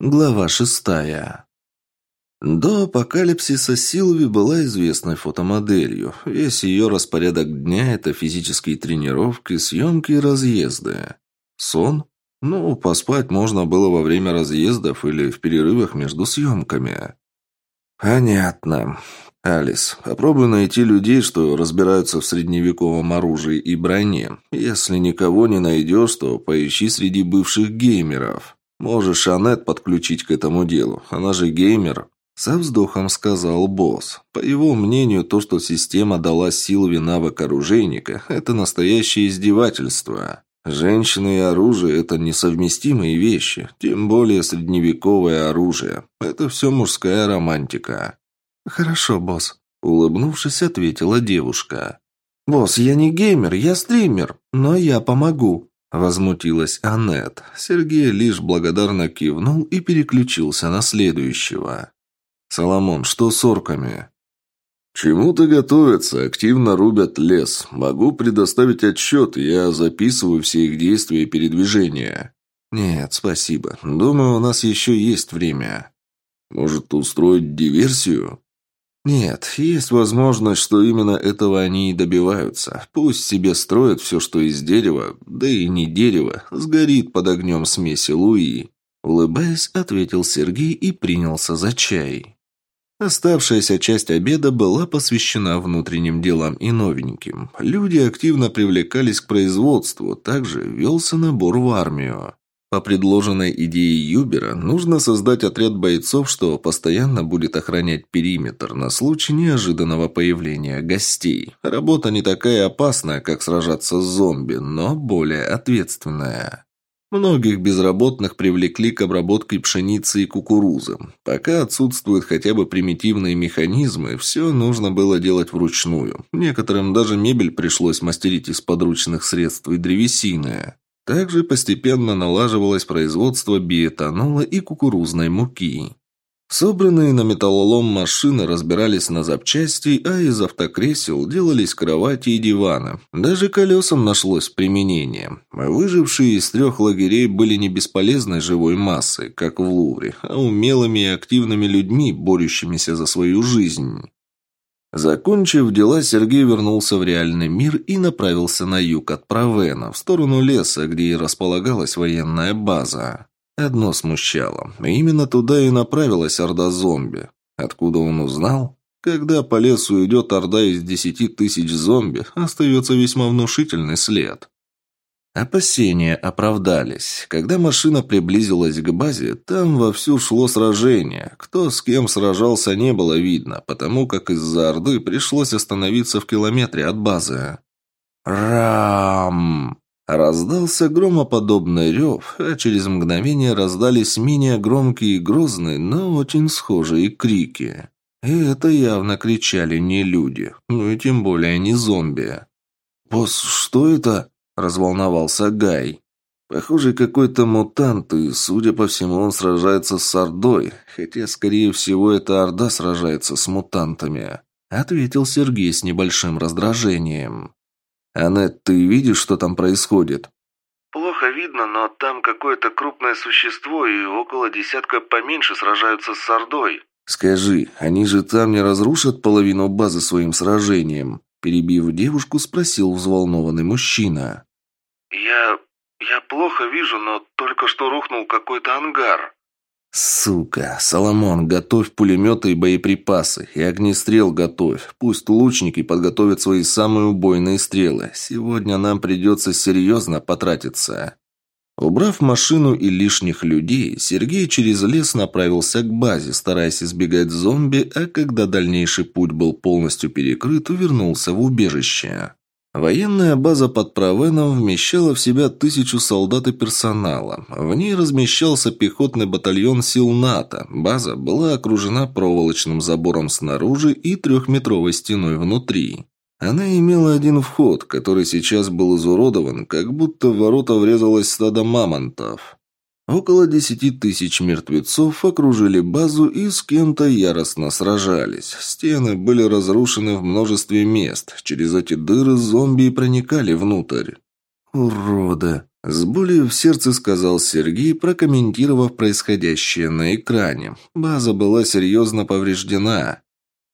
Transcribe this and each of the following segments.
Глава шестая. До апокалипсиса Силви была известной фотомоделью. Весь ее распорядок дня – это физические тренировки, съемки и разъезды. Сон? Ну, поспать можно было во время разъездов или в перерывах между съемками. Понятно. Алис, попробуй найти людей, что разбираются в средневековом оружии и броне. Если никого не найдешь, то поищи среди бывших геймеров. Можешь Анет подключить к этому делу. Она же геймер. Со вздохом сказал босс. По его мнению, то, что система дала Силве навык оружейника, это настоящее издевательство. Женщины и оружие – это несовместимые вещи, тем более средневековое оружие. Это все мужская романтика. «Хорошо, босс», – улыбнувшись, ответила девушка. «Босс, я не геймер, я стример, но я помогу», – возмутилась Аннет. Сергей лишь благодарно кивнул и переключился на следующего. «Соломон, что с орками?» «Чему-то готовятся, активно рубят лес. Могу предоставить отчет, я записываю все их действия и передвижения». «Нет, спасибо. Думаю, у нас еще есть время». «Может, устроить диверсию?» «Нет, есть возможность, что именно этого они и добиваются. Пусть себе строят все, что из дерева, да и не дерево, сгорит под огнем смеси Луи». Улыбаясь, ответил Сергей и принялся за чай. Оставшаяся часть обеда была посвящена внутренним делам и новеньким. Люди активно привлекались к производству, также велся набор в армию. По предложенной идее Юбера, нужно создать отряд бойцов, что постоянно будет охранять периметр на случай неожиданного появления гостей. Работа не такая опасная, как сражаться с зомби, но более ответственная. Многих безработных привлекли к обработке пшеницы и кукурузы. Пока отсутствуют хотя бы примитивные механизмы, все нужно было делать вручную. Некоторым даже мебель пришлось мастерить из подручных средств и древесины. Также постепенно налаживалось производство биэтанола и кукурузной муки. Собранные на металлолом машины разбирались на запчасти, а из автокресел делались кровати и диваны. Даже колесам нашлось применение. Выжившие из трех лагерей были не бесполезной живой массой, как в Лувре, а умелыми и активными людьми, борющимися за свою жизнь. Закончив дела, Сергей вернулся в реальный мир и направился на юг от Провена, в сторону леса, где и располагалась военная база. Одно смущало. Именно туда и направилась орда зомби. Откуда он узнал? Когда по лесу идет орда из десяти тысяч зомби, остается весьма внушительный след. Опасения оправдались. Когда машина приблизилась к базе, там вовсю шло сражение. Кто с кем сражался, не было видно, потому как из-за Орды пришлось остановиться в километре от базы. «Рам!» Раздался громоподобный рев, а через мгновение раздались менее громкие и грозные, но очень схожие крики. И это явно кричали не люди, ну и тем более не зомби. «Босс, что это?» – разволновался Гай. «Похоже, какой-то мутант, и, судя по всему, он сражается с Ордой, хотя, скорее всего, эта Орда сражается с мутантами», – ответил Сергей с небольшим раздражением. «Аннет, ты видишь, что там происходит?» «Плохо видно, но там какое-то крупное существо, и около десятка поменьше сражаются с Ордой». «Скажи, они же там не разрушат половину базы своим сражением?» Перебив девушку, спросил взволнованный мужчина. «Я... я плохо вижу, но только что рухнул какой-то ангар». «Сука! Соломон, готовь пулеметы и боеприпасы. И огнестрел готовь. Пусть лучники подготовят свои самые убойные стрелы. Сегодня нам придется серьезно потратиться». Убрав машину и лишних людей, Сергей через лес направился к базе, стараясь избегать зомби, а когда дальнейший путь был полностью перекрыт, вернулся в убежище. Военная база под Провеном вмещала в себя тысячу солдат и персонала. В ней размещался пехотный батальон сил НАТО. База была окружена проволочным забором снаружи и трехметровой стеной внутри. Она имела один вход, который сейчас был изуродован, как будто в ворота врезалось стадо мамонтов. Около десяти тысяч мертвецов окружили базу и с кем-то яростно сражались. Стены были разрушены в множестве мест. Через эти дыры зомби проникали внутрь. «Уроды!» С болью в сердце сказал Сергей, прокомментировав происходящее на экране. База была серьезно повреждена.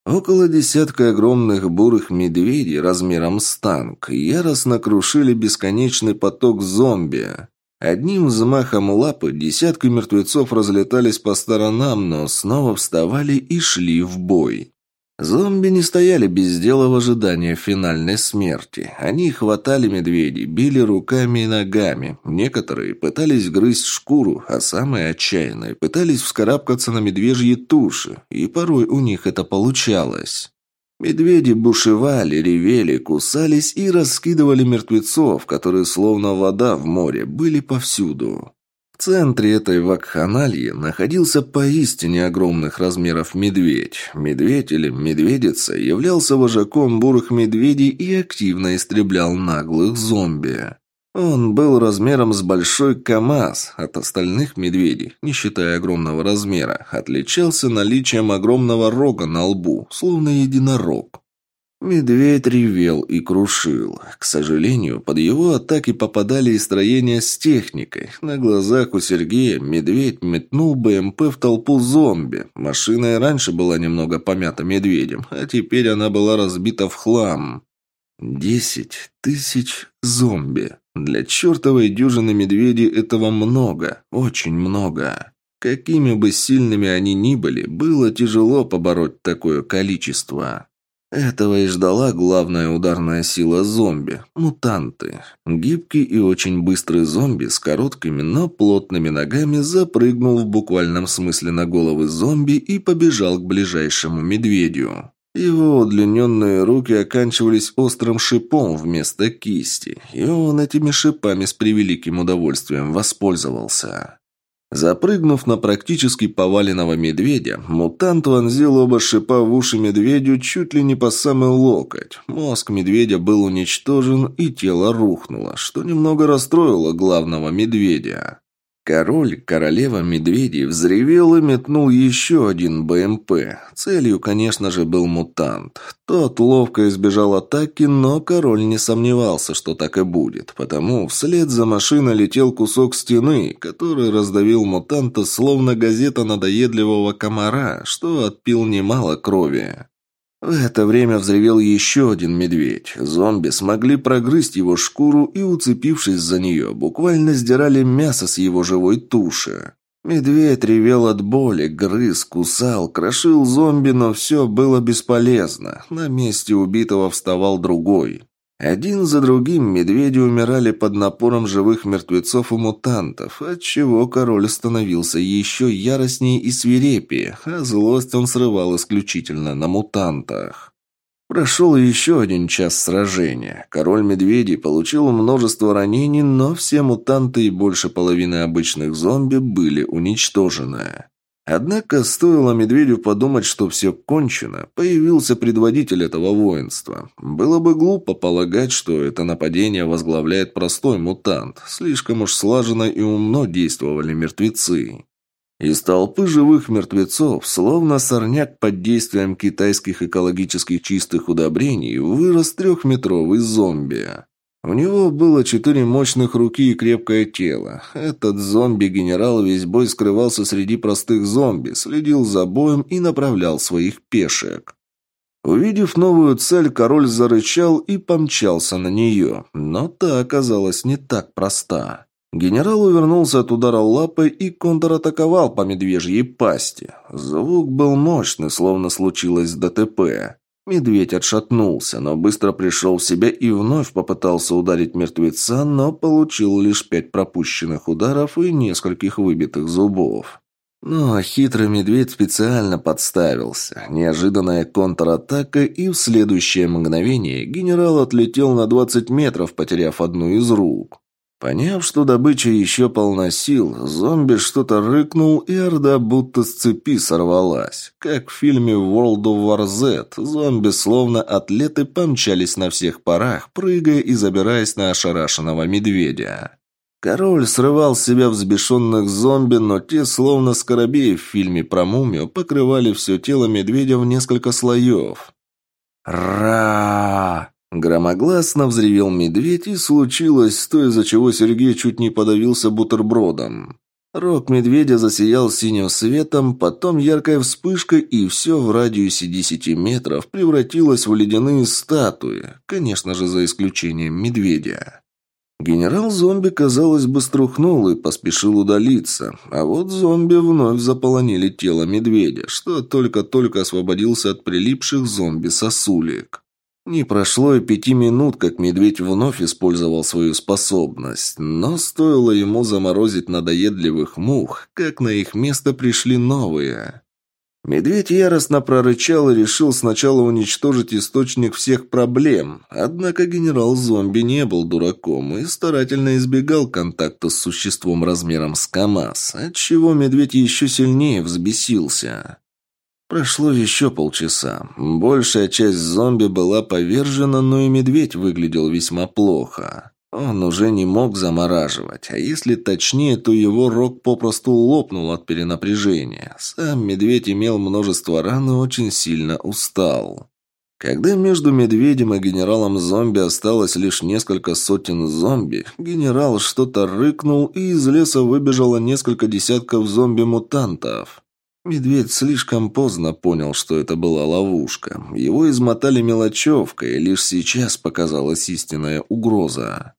Около десятка огромных бурых медведей размером с танк яростно крушили бесконечный поток зомби. Одним взмахом лапы десятки мертвецов разлетались по сторонам, но снова вставали и шли в бой. Зомби не стояли без дела в ожидании финальной смерти. Они хватали медведей, били руками и ногами. Некоторые пытались грызть шкуру, а самые отчаянные пытались вскарабкаться на медвежьи туши, и порой у них это получалось. Медведи бушевали, ревели, кусались и раскидывали мертвецов, которые, словно вода в море, были повсюду. В центре этой вакханалии находился поистине огромных размеров медведь. Медведь или медведица являлся вожаком бурых медведей и активно истреблял наглых зомби. Он был размером с большой КАМАЗ. От остальных медведей, не считая огромного размера, отличался наличием огромного рога на лбу, словно единорог. Медведь ревел и крушил. К сожалению, под его атаки попадали и строения с техникой. На глазах у Сергея медведь метнул БМП в толпу зомби. Машина и раньше была немного помята медведем, а теперь она была разбита в хлам. Десять тысяч зомби. Для чертовой дюжины медведей этого много, очень много. Какими бы сильными они ни были, было тяжело побороть такое количество. Этого и ждала главная ударная сила зомби – мутанты. Гибкий и очень быстрый зомби с короткими, но плотными ногами запрыгнул в буквальном смысле на головы зомби и побежал к ближайшему медведю. Его удлиненные руки оканчивались острым шипом вместо кисти, и он этими шипами с превеликим удовольствием воспользовался. Запрыгнув на практически поваленного медведя, мутант вонзил оба шипа в уши медведю чуть ли не по самый локоть. Мозг медведя был уничтожен, и тело рухнуло, что немного расстроило главного медведя. Король, королева медведей, взревел и метнул еще один БМП. Целью, конечно же, был мутант. Тот ловко избежал атаки, но король не сомневался, что так и будет, потому вслед за машиной летел кусок стены, который раздавил мутанта словно газета надоедливого комара, что отпил немало крови. В это время взревел еще один медведь. Зомби смогли прогрызть его шкуру и, уцепившись за нее, буквально сдирали мясо с его живой туши. Медведь ревел от боли, грыз, кусал, крошил зомби, но все было бесполезно. На месте убитого вставал другой. Один за другим медведи умирали под напором живых мертвецов и мутантов, отчего король становился еще яростнее и свирепее, а злость он срывал исключительно на мутантах. Прошел еще один час сражения. Король медведей получил множество ранений, но все мутанты и больше половины обычных зомби были уничтожены. Однако стоило медведю подумать, что все кончено, появился предводитель этого воинства. Было бы глупо полагать, что это нападение возглавляет простой мутант. Слишком уж слаженно и умно действовали мертвецы. Из толпы живых мертвецов, словно сорняк под действием китайских экологических чистых удобрений, вырос трехметровый зомби. У него было четыре мощных руки и крепкое тело. Этот зомби-генерал весь бой скрывался среди простых зомби, следил за боем и направлял своих пешек. Увидев новую цель, король зарычал и помчался на нее, но та оказалась не так проста. Генерал увернулся от удара лапы и контратаковал по медвежьей пасти. Звук был мощный, словно случилось ДТП. Медведь отшатнулся, но быстро пришел в себя и вновь попытался ударить мертвеца, но получил лишь пять пропущенных ударов и нескольких выбитых зубов. Но хитрый медведь специально подставился. Неожиданная контратака, и в следующее мгновение генерал отлетел на 20 метров, потеряв одну из рук. Поняв, что добыча еще полна сил, зомби что-то рыкнул, и орда будто с цепи сорвалась. Как в фильме World of War Z, зомби словно атлеты помчались на всех парах, прыгая и забираясь на ошарашенного медведя. Король срывал с себя взбешенных зомби, но те, словно скоробеи в фильме про мумию, покрывали все тело медведя в несколько слоев. «Ра!» Громогласно взревел медведь, и случилось то, из-за чего Сергей чуть не подавился бутербродом. Рог медведя засиял синим светом, потом яркая вспышка, и все в радиусе десяти метров превратилось в ледяные статуи, конечно же, за исключением медведя. Генерал-зомби, казалось бы, струхнул и поспешил удалиться, а вот зомби вновь заполонили тело медведя, что только-только освободился от прилипших зомби-сосулек. Не прошло и пяти минут, как медведь вновь использовал свою способность, но стоило ему заморозить надоедливых мух, как на их место пришли новые. Медведь яростно прорычал и решил сначала уничтожить источник всех проблем, однако генерал-зомби не был дураком и старательно избегал контакта с существом размером с КамАЗ, отчего медведь еще сильнее взбесился. Прошло еще полчаса. Большая часть зомби была повержена, но и медведь выглядел весьма плохо. Он уже не мог замораживать, а если точнее, то его рог попросту лопнул от перенапряжения. Сам медведь имел множество ран и очень сильно устал. Когда между медведем и генералом зомби осталось лишь несколько сотен зомби, генерал что-то рыкнул, и из леса выбежало несколько десятков зомби-мутантов. Медведь слишком поздно понял, что это была ловушка. Его измотали мелочевкой, и лишь сейчас показалась истинная угроза.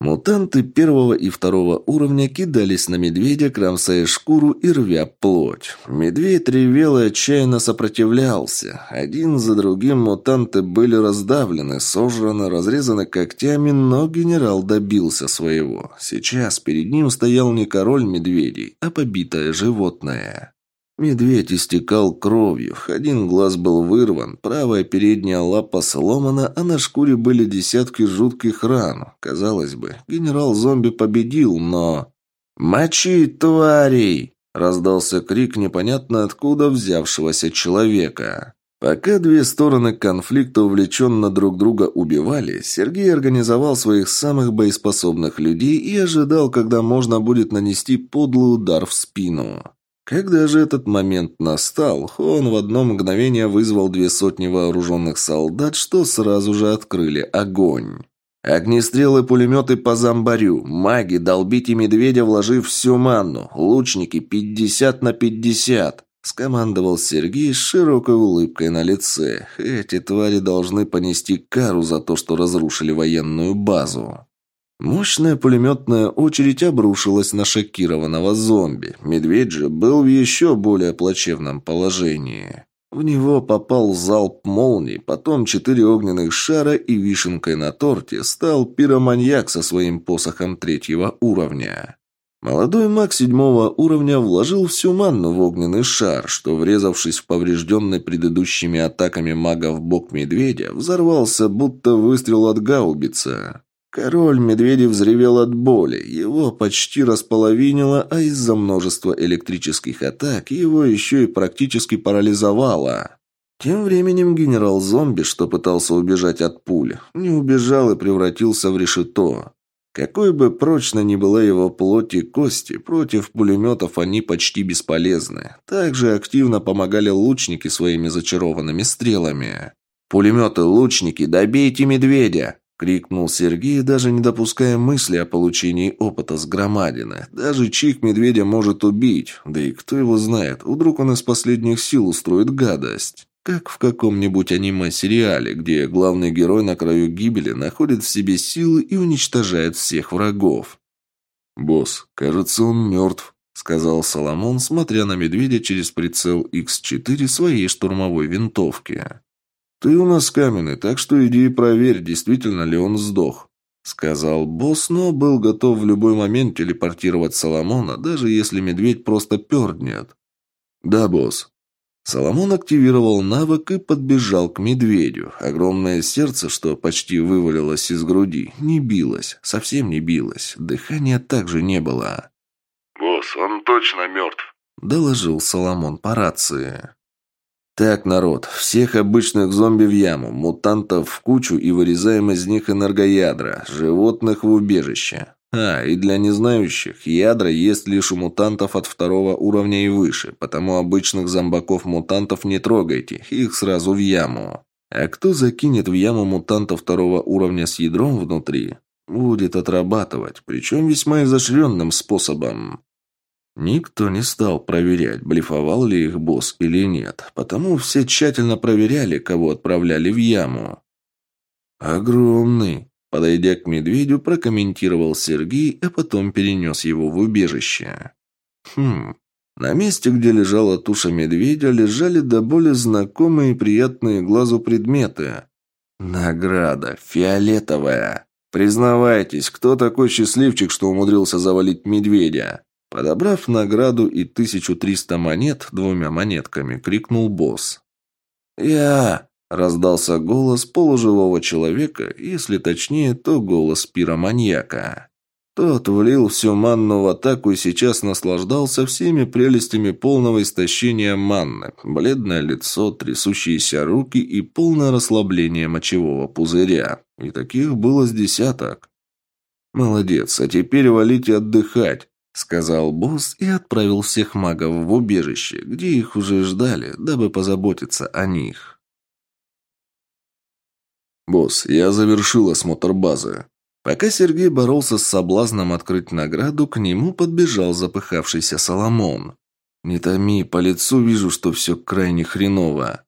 Мутанты первого и второго уровня кидались на медведя, кромсая шкуру и рвя плоть. Медведь ревел и отчаянно сопротивлялся. Один за другим мутанты были раздавлены, сожраны, разрезаны когтями, но генерал добился своего. Сейчас перед ним стоял не король медведей, а побитое животное. Медведь истекал кровью, один глаз был вырван, правая передняя лапа сломана, а на шкуре были десятки жутких ран. Казалось бы, генерал-зомби победил, но... «Мочи, тварей!» – раздался крик непонятно откуда взявшегося человека. Пока две стороны конфликта увлеченно друг друга убивали, Сергей организовал своих самых боеспособных людей и ожидал, когда можно будет нанести подлый удар в спину. Когда же этот момент настал, он в одно мгновение вызвал две сотни вооруженных солдат, что сразу же открыли огонь. Огнестрелы, пулеметы по зомбарю, маги, долбите медведя, вложив всю манну, лучники 50 на 50. Скомандовал Сергей с широкой улыбкой на лице. Эти твари должны понести кару за то, что разрушили военную базу. Мощная пулеметная очередь обрушилась на шокированного зомби. Медведь же был в еще более плачевном положении. В него попал залп молний, потом четыре огненных шара и вишенкой на торте стал пироманьяк со своим посохом третьего уровня. Молодой маг седьмого уровня вложил всю манну в огненный шар, что, врезавшись в поврежденный предыдущими атаками мага в бок медведя, взорвался, будто выстрел от гаубицы. Король медведей взревел от боли, его почти располовинило, а из-за множества электрических атак его еще и практически парализовало. Тем временем генерал-зомби, что пытался убежать от пули, не убежал и превратился в решето. Какой бы прочно ни была его плоть и кости, против пулеметов они почти бесполезны. Также активно помогали лучники своими зачарованными стрелами. «Пулеметы, лучники, добейте медведя!» — крикнул Сергей, даже не допуская мысли о получении опыта с громадины. Даже чих медведя может убить. Да и кто его знает, вдруг он из последних сил устроит гадость. Как в каком-нибудь аниме-сериале, где главный герой на краю гибели находит в себе силы и уничтожает всех врагов. «Босс, кажется, он мертв», — сказал Соломон, смотря на медведя через прицел X4 своей штурмовой винтовки. «Ты у нас каменный, так что иди и проверь, действительно ли он сдох», — сказал босс, но был готов в любой момент телепортировать Соломона, даже если медведь просто перднет. «Да, босс». Соломон активировал навык и подбежал к медведю. Огромное сердце, что почти вывалилось из груди, не билось, совсем не билось. Дыхания также не было. «Босс, он точно мертв», — доложил Соломон по рации. «Так, народ, всех обычных зомби в яму, мутантов в кучу и вырезаем из них энергоядра, животных в убежище. А, и для незнающих, ядра есть лишь у мутантов от второго уровня и выше, потому обычных зомбаков-мутантов не трогайте, их сразу в яму. А кто закинет в яму мутанта второго уровня с ядром внутри, будет отрабатывать, причем весьма изощренным способом. Никто не стал проверять, блефовал ли их босс или нет, потому все тщательно проверяли, кого отправляли в яму. «Огромный», — подойдя к медведю, прокомментировал Сергей, а потом перенес его в убежище. «Хм, на месте, где лежала туша медведя, лежали до боли знакомые и приятные глазу предметы. Награда. Фиолетовая. Признавайтесь, кто такой счастливчик, что умудрился завалить медведя? Подобрав награду и 1300 монет двумя монетками, крикнул босс. «Я!» – раздался голос полуживого человека, если точнее, то голос пироманьяка. Тот влил всю манну в атаку и сейчас наслаждался всеми прелестями полного истощения манны. Бледное лицо, трясущиеся руки и полное расслабление мочевого пузыря. И таких было с десяток. «Молодец, а теперь валите отдыхать. Сказал босс и отправил всех магов в убежище, где их уже ждали, дабы позаботиться о них. «Босс, я завершил осмотр базы». Пока Сергей боролся с соблазном открыть награду, к нему подбежал запыхавшийся Соломон. «Не томи, по лицу вижу, что все крайне хреново».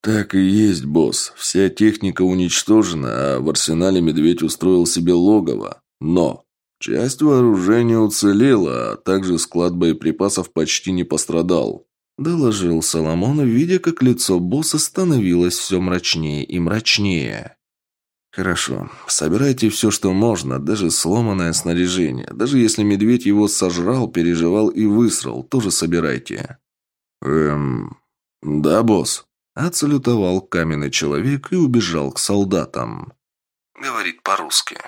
«Так и есть, босс. Вся техника уничтожена, а в арсенале медведь устроил себе логово. Но Часть вооружения уцелела, а также склад боеприпасов почти не пострадал. Доложил Соломон, видя, как лицо босса становилось все мрачнее и мрачнее. «Хорошо. Собирайте все, что можно, даже сломанное снаряжение. Даже если медведь его сожрал, переживал и высрал, тоже собирайте». «Эм... Да, босс». Отсалютовал каменный человек и убежал к солдатам. Говорит по-русски.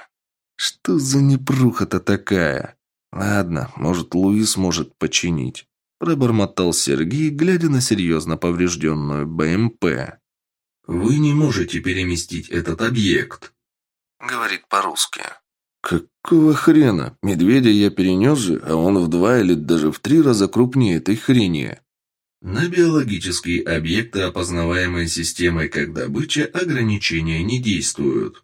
Что за непруха-то такая? Ладно, может, Луис может починить. Пробормотал Сергей, глядя на серьезно поврежденную БМП. «Вы не можете переместить этот объект», — говорит по-русски. «Какого хрена? Медведя я перенес же, а он в два или даже в три раза крупнее этой хрени». На биологические объекты, опознаваемые системой как добыча, ограничения не действуют.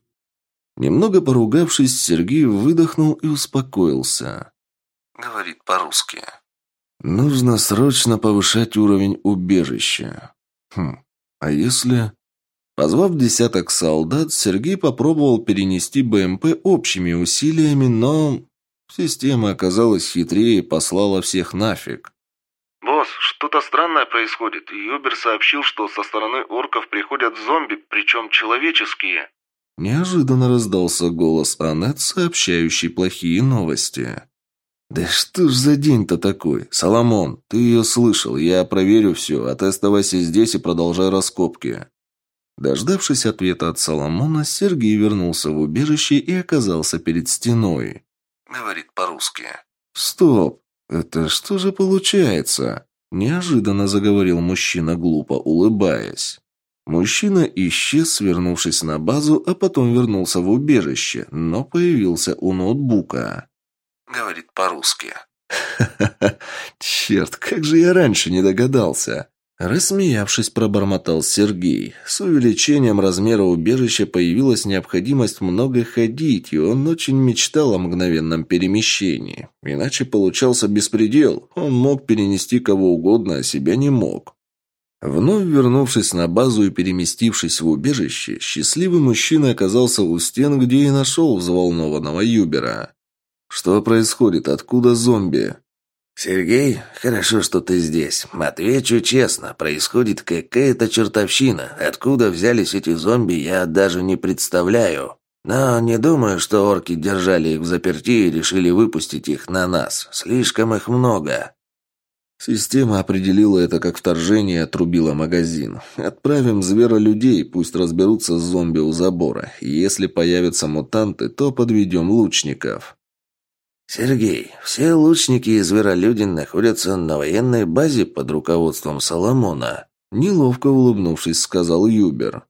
Немного поругавшись, Сергей выдохнул и успокоился. Говорит по-русски. Нужно срочно повышать уровень убежища. Хм, а если... Позвав десяток солдат, Сергей попробовал перенести БМП общими усилиями, но... Система оказалась хитрее и послала всех нафиг. «Босс, что-то странное происходит. Юбер сообщил, что со стороны орков приходят зомби, причем человеческие». Неожиданно раздался голос Аннет, сообщающий плохие новости. «Да что ж за день-то такой? Соломон, ты ее слышал, я проверю все, а ты оставайся здесь и продолжай раскопки». Дождавшись ответа от Соломона, Сергей вернулся в убежище и оказался перед стеной. Говорит по-русски. «Стоп! Это что же получается?» Неожиданно заговорил мужчина, глупо улыбаясь. Мужчина исчез, свернувшись на базу, а потом вернулся в убежище, но появился у ноутбука. Говорит по-русски. «Ха-ха-ха! Черт, как же я раньше не догадался!» Рассмеявшись, пробормотал Сергей. С увеличением размера убежища появилась необходимость много ходить, и он очень мечтал о мгновенном перемещении. Иначе получался беспредел. Он мог перенести кого угодно, а себя не мог. Вновь вернувшись на базу и переместившись в убежище, счастливый мужчина оказался у стен, где и нашел взволнованного Юбера. «Что происходит? Откуда зомби?» «Сергей, хорошо, что ты здесь. Отвечу честно, происходит какая-то чертовщина. Откуда взялись эти зомби, я даже не представляю. Но не думаю, что орки держали их в заперти и решили выпустить их на нас. Слишком их много. Система определила это как вторжение и отрубила магазин. Отправим зверолюдей, пусть разберутся с зомби у забора. Если появятся мутанты, то подведем лучников. «Сергей, все лучники и зверолюди находятся на военной базе под руководством Соломона», неловко улыбнувшись, сказал Юбер.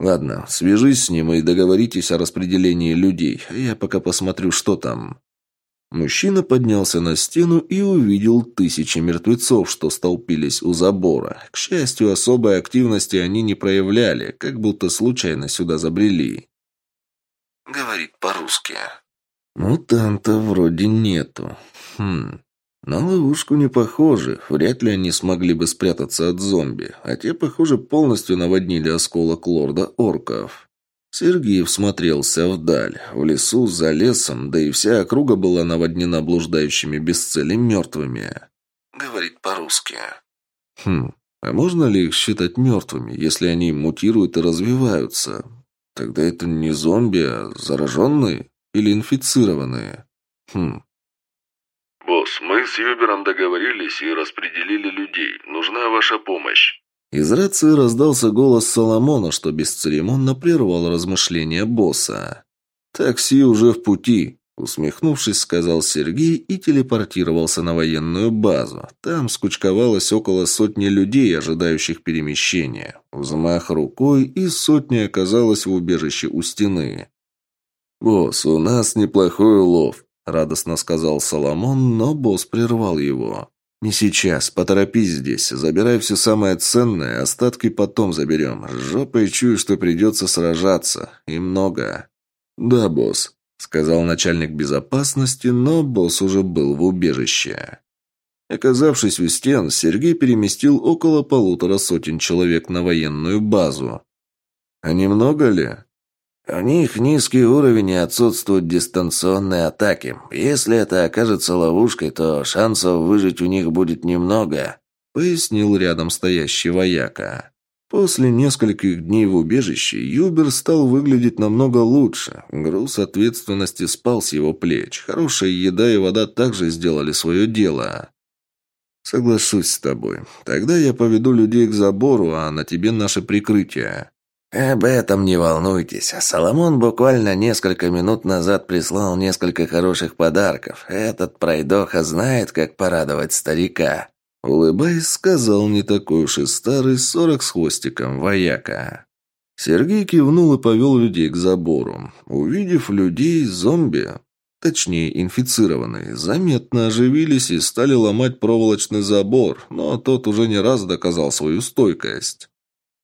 «Ладно, свяжись с ним и договоритесь о распределении людей, я пока посмотрю, что там». Мужчина поднялся на стену и увидел тысячи мертвецов, что столпились у забора. К счастью, особой активности они не проявляли, как будто случайно сюда забрели. Говорит по-русски. Мутанта вроде нету. Хм. На ловушку не похожи. Вряд ли они смогли бы спрятаться от зомби. А те, похоже, полностью наводнили осколок лорда орков. Сергей всмотрелся вдаль. В лесу, за лесом, да и вся округа была наводнена блуждающими без цели мертвыми. Говорит по-русски. Хм, а можно ли их считать мертвыми, если они мутируют и развиваются? Тогда это не зомби, а зараженные или инфицированные? Хм. «Босс, мы с Юбером договорились и распределили людей. Нужна ваша помощь». Из рации раздался голос Соломона, что бесцеремонно прервал размышления босса. «Такси уже в пути», — усмехнувшись, сказал Сергей и телепортировался на военную базу. Там скучковалось около сотни людей, ожидающих перемещения. Взмах рукой, и сотня оказалась в убежище у стены. «Босс, у нас неплохой улов», — радостно сказал Соломон, но босс прервал его. «Не сейчас. Поторопись здесь. Забирай все самое ценное, остатки потом заберем. Жопой чую, что придется сражаться. И много». «Да, босс», — сказал начальник безопасности, но босс уже был в убежище. Оказавшись у стен, Сергей переместил около полутора сотен человек на военную базу. «А немного ли?» У них низкий уровень и отсутствуют дистанционные атаки. Если это окажется ловушкой, то шансов выжить у них будет немного», — пояснил рядом стоящий вояка. После нескольких дней в убежище Юбер стал выглядеть намного лучше. Груз ответственности спал с его плеч. Хорошая еда и вода также сделали свое дело. «Соглашусь с тобой. Тогда я поведу людей к забору, а на тебе наше прикрытие». «Об этом не волнуйтесь. Соломон буквально несколько минут назад прислал несколько хороших подарков. Этот пройдоха знает, как порадовать старика». Улыбаясь, сказал не такой уж и старый сорок с хвостиком вояка. Сергей кивнул и повел людей к забору. Увидев людей, зомби, точнее инфицированные, заметно оживились и стали ломать проволочный забор, но тот уже не раз доказал свою стойкость.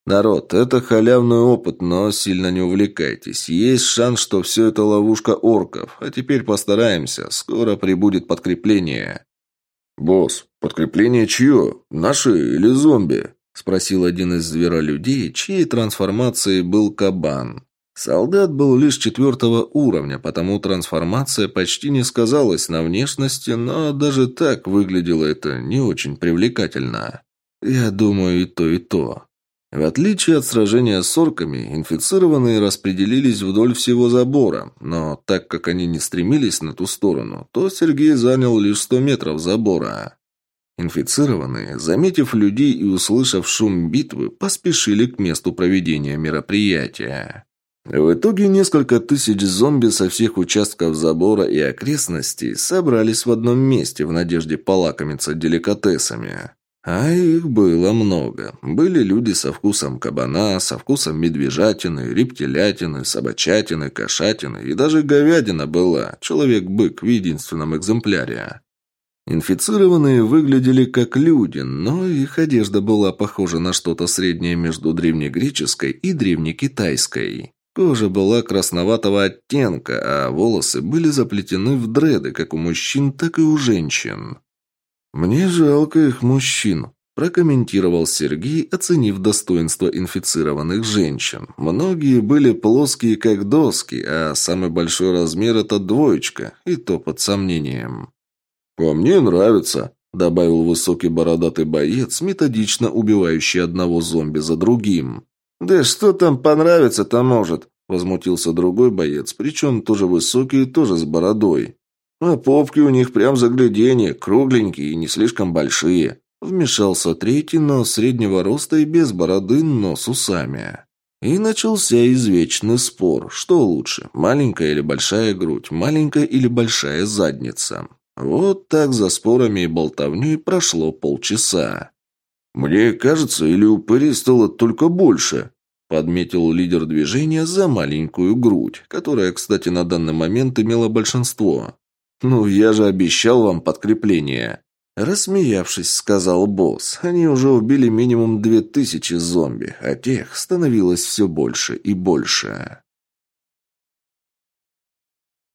«Народ, это халявный опыт, но сильно не увлекайтесь. Есть шанс, что все это ловушка орков. А теперь постараемся. Скоро прибудет подкрепление». «Босс, подкрепление чье? Наши или зомби?» Спросил один из зверолюдей, чьей трансформацией был кабан. Солдат был лишь четвертого уровня, потому трансформация почти не сказалась на внешности, но даже так выглядело это не очень привлекательно. Я думаю, и то, и то. В отличие от сражения с орками, инфицированные распределились вдоль всего забора, но так как они не стремились на ту сторону, то Сергей занял лишь 100 метров забора. Инфицированные, заметив людей и услышав шум битвы, поспешили к месту проведения мероприятия. В итоге несколько тысяч зомби со всех участков забора и окрестностей собрались в одном месте в надежде полакомиться деликатесами. А их было много. Были люди со вкусом кабана, со вкусом медвежатины, рептилятины, собачатины, кошатины и даже говядина была, человек-бык в единственном экземпляре. Инфицированные выглядели как люди, но их одежда была похожа на что-то среднее между древнегреческой и древнекитайской. Кожа была красноватого оттенка, а волосы были заплетены в дреды как у мужчин, так и у женщин. «Мне жалко их мужчин», – прокомментировал Сергей, оценив достоинство инфицированных женщин. Многие были плоские, как доски, а самый большой размер – это двоечка, и то под сомнением. «А мне нравится», – добавил высокий бородатый боец, методично убивающий одного зомби за другим. «Да что там понравится-то может?» – возмутился другой боец, причем тоже высокий и тоже с бородой. А попки у них прям загляденье, кругленькие и не слишком большие. Вмешался третий, но среднего роста и без бороды, но с усами. И начался извечный спор. Что лучше, маленькая или большая грудь, маленькая или большая задница? Вот так за спорами и болтовней прошло полчаса. «Мне кажется, или упырей стало только больше?» подметил лидер движения за маленькую грудь, которая, кстати, на данный момент имела большинство. «Ну, я же обещал вам подкрепление». Рассмеявшись, сказал босс, они уже убили минимум две тысячи зомби, а тех становилось все больше и больше.